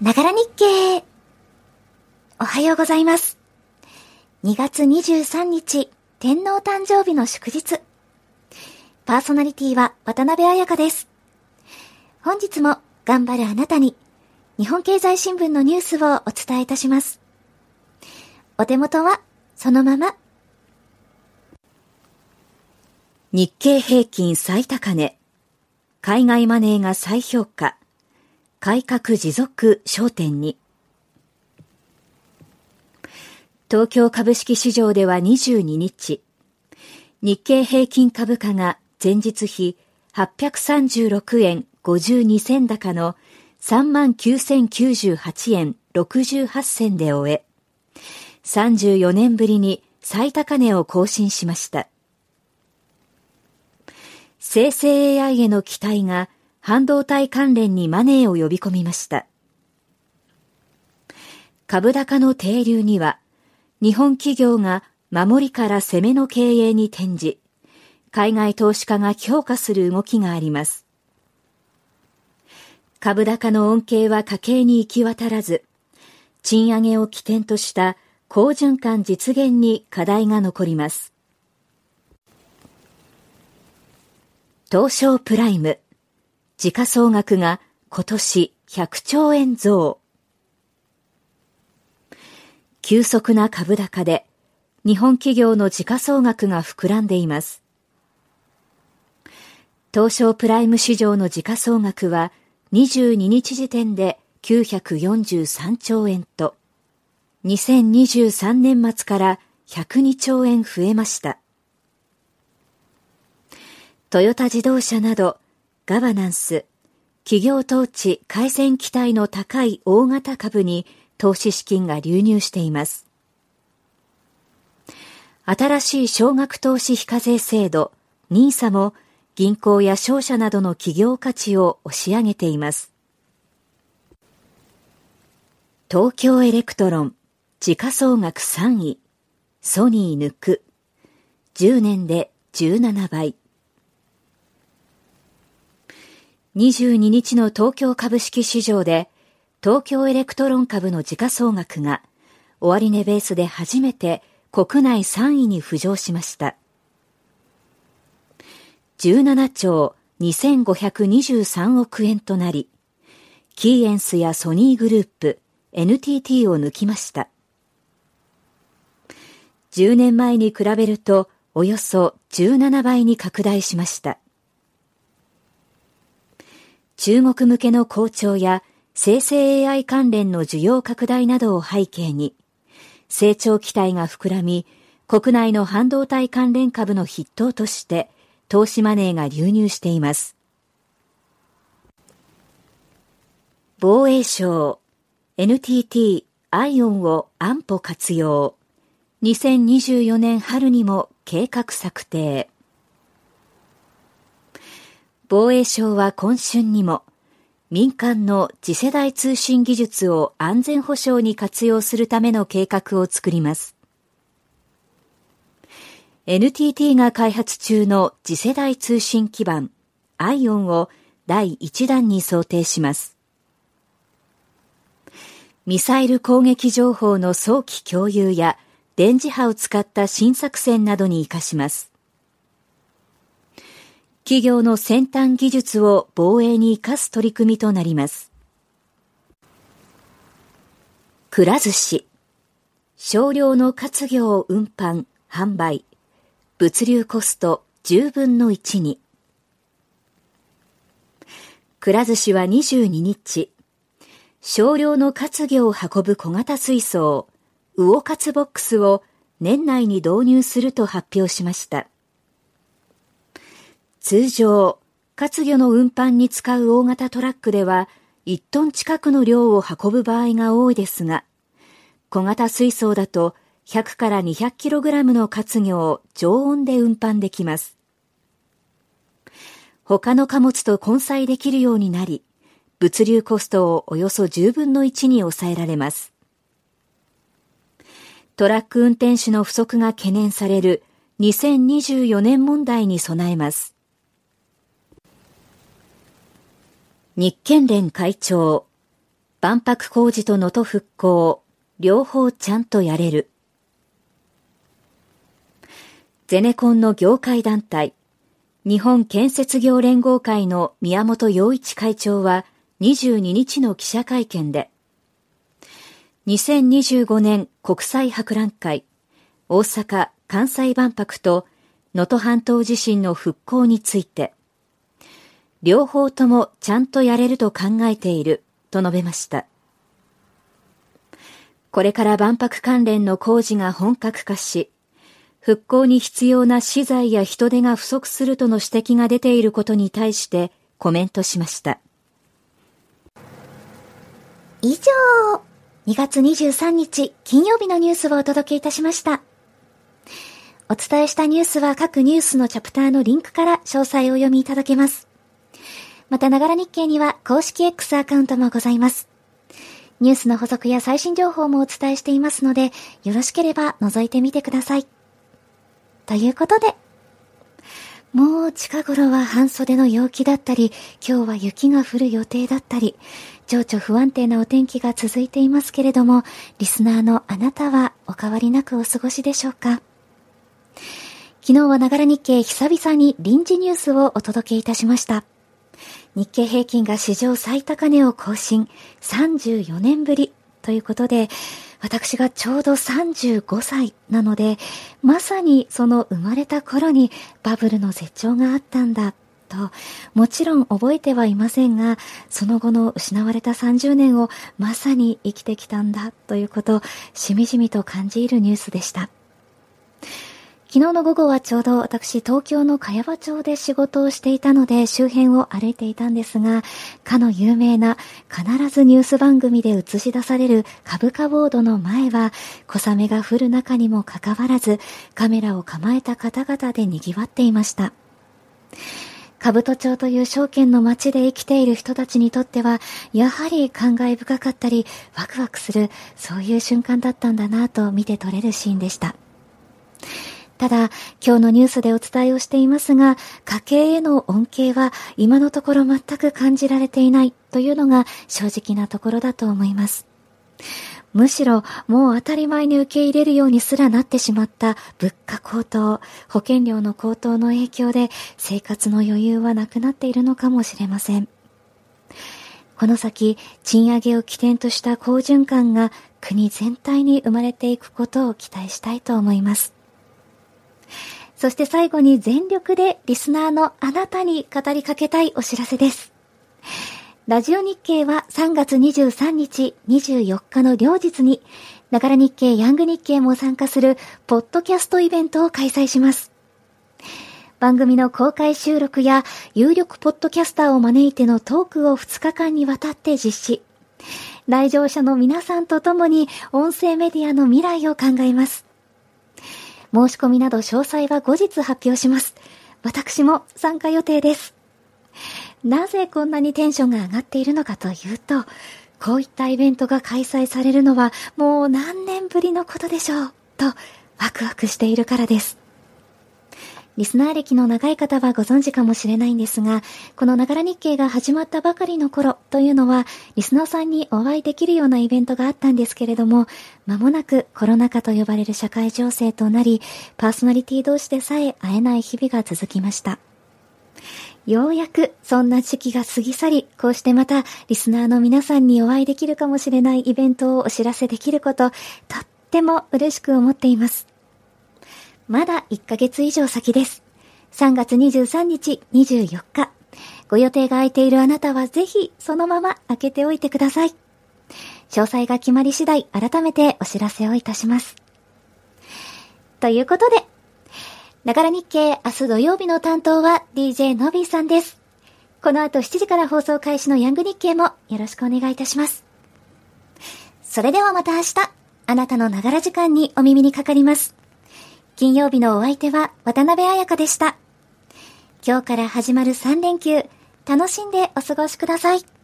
ながら日経。おはようございます。2月23日、天皇誕生日の祝日。パーソナリティは渡辺彩香です。本日も頑張るあなたに、日本経済新聞のニュースをお伝えいたします。お手元はそのまま。日経平均最高値。海外マネーが再評価。改革持続焦点に。東京株式市場では22日、日経平均株価が前日比836円52銭高の39,098円68銭で終え、34年ぶりに最高値を更新しました。生成 AI への期待が半導体関連にマネーを呼び込みました。株高の低流には、日本企業が守りから攻めの経営に転じ、海外投資家が強化する動きがあります。株高の恩恵は家計に行き渡らず、賃上げを起点とした好循環実現に課題が残ります。東証プライム時価総額が今年100兆円増。急速な株高で日本企業の時価総額が膨らんでいます。東証プライム市場の時価総額は22日時点で943兆円と2023年末から102兆円増えました。トヨタ自動車などガバナンス、企業統治改善期待の高い大型株に投資資金が流入しています。新しい少額投資非課税制度 NISA も銀行や商社などの企業価値を押し上げています。東京エレクトロン時価総額3位ソニー抜く10年で17倍22日の東京株式市場で、東京エレクトロン株の時価総額が、終値ベースで初めて国内3位に浮上しました。17兆2523億円となり、キーエンスやソニーグループ、NTT を抜きました。10年前に比べるとおよそ17倍に拡大しました。中国向けの好調や生成 AI 関連の需要拡大などを背景に、成長期待が膨らみ、国内の半導体関連株の筆頭として投資マネーが流入しています。防衛省 NTT アイオンを安保活用2024年春にも計画策定防衛省は今春にも民間の次世代通信技術を安全保障に活用するための計画を作ります。NTT が開発中の次世代通信基盤 ION を第1弾に想定します。ミサイル攻撃情報の早期共有や電磁波を使った新作戦などに活かします。企業の先端技術を防衛に生かす取り組みとなります。くら寿司。少量の活業運搬、販売。物流コスト10分の1に。くら寿司は22日、少量の活魚を運ぶ小型水槽、ウオカツボックスを年内に導入すると発表しました。通常、活魚の運搬に使う大型トラックでは1トン近くの量を運ぶ場合が多いですが、小型水槽だと100から200キログラムの活魚を常温で運搬できます。他の貨物と混載できるようになり、物流コストをおよそ10分の1に抑えられます。トラック運転手の不足が懸念される2024年問題に備えます。日建連会長、万博工事と能登復興、両方ちゃんとやれる。ゼネコンの業界団体、日本建設業連合会の宮本洋一会長は22日の記者会見で、2025年国際博覧会、大阪・関西万博と能登半島地震の復興について、両方ともちゃんとやれると考えていると述べました。これから万博関連の工事が本格化し、復興に必要な資材や人手が不足するとの指摘が出ていることに対してコメントしました。以上、2月23日金曜日のニュースをお届けいたしました。お伝えしたニュースは各ニュースのチャプターのリンクから詳細をお読みいただけます。また、ながら日経には公式 X アカウントもございます。ニュースの補足や最新情報もお伝えしていますので、よろしければ覗いてみてください。ということで、もう近頃は半袖の陽気だったり、今日は雪が降る予定だったり、情緒不安定なお天気が続いていますけれども、リスナーのあなたはお変わりなくお過ごしでしょうか昨日はながら日経久々に臨時ニュースをお届けいたしました。日経平均が史上最高値を更新。34年ぶり。ということで、私がちょうど35歳なので、まさにその生まれた頃にバブルの絶頂があったんだ。と、もちろん覚えてはいませんが、その後の失われた30年をまさに生きてきたんだ。ということ、しみじみと感じるニュースでした。昨日の午後はちょうど私東京の茅場町で仕事をしていたので周辺を歩いていたんですが、かの有名な必ずニュース番組で映し出される株価ボードの前は小雨が降る中にもかかわらずカメラを構えた方々で賑わっていました。兜町という証券の街で生きている人たちにとっては、やはり感慨深かったり、ワクワクする、そういう瞬間だったんだなと見て取れるシーンでした。ただ、今日のニュースでお伝えをしていますが、家計への恩恵は今のところ全く感じられていないというのが正直なところだと思います。むしろもう当たり前に受け入れるようにすらなってしまった物価高騰、保険料の高騰の影響で生活の余裕はなくなっているのかもしれません。この先、賃上げを起点とした好循環が国全体に生まれていくことを期待したいと思います。そして最後に全力でリスナーのあなたに語りかけたいお知らせです。ラジオ日経は3月23日、24日の両日に、ながら日経ヤング日経も参加するポッドキャストイベントを開催します。番組の公開収録や有力ポッドキャスターを招いてのトークを2日間にわたって実施。来場者の皆さんと共に音声メディアの未来を考えます。申し込みなど詳細は後日発表します。私も参加予定です。なぜこんなにテンションが上がっているのかというと、こういったイベントが開催されるのはもう何年ぶりのことでしょう、とワクワクしているからです。リスナー歴の長い方はご存知かもしれないんですが、このながら日経が始まったばかりの頃というのは、リスナーさんにお会いできるようなイベントがあったんですけれども、間もなくコロナ禍と呼ばれる社会情勢となり、パーソナリティ同士でさえ会えない日々が続きました。ようやくそんな時期が過ぎ去り、こうしてまたリスナーの皆さんにお会いできるかもしれないイベントをお知らせできること、とっても嬉しく思っています。まだ1ヶ月以上先です。3月23日、24日。ご予定が空いているあなたはぜひそのまま開けておいてください。詳細が決まり次第改めてお知らせをいたします。ということで、ながら日経明日土曜日の担当は DJ のびーさんです。この後7時から放送開始のヤング日経もよろしくお願いいたします。それではまた明日、あなたのながら時間にお耳にかかります。金曜日のお相手は渡辺彩香でした。今日から始まる3連休、楽しんでお過ごしください。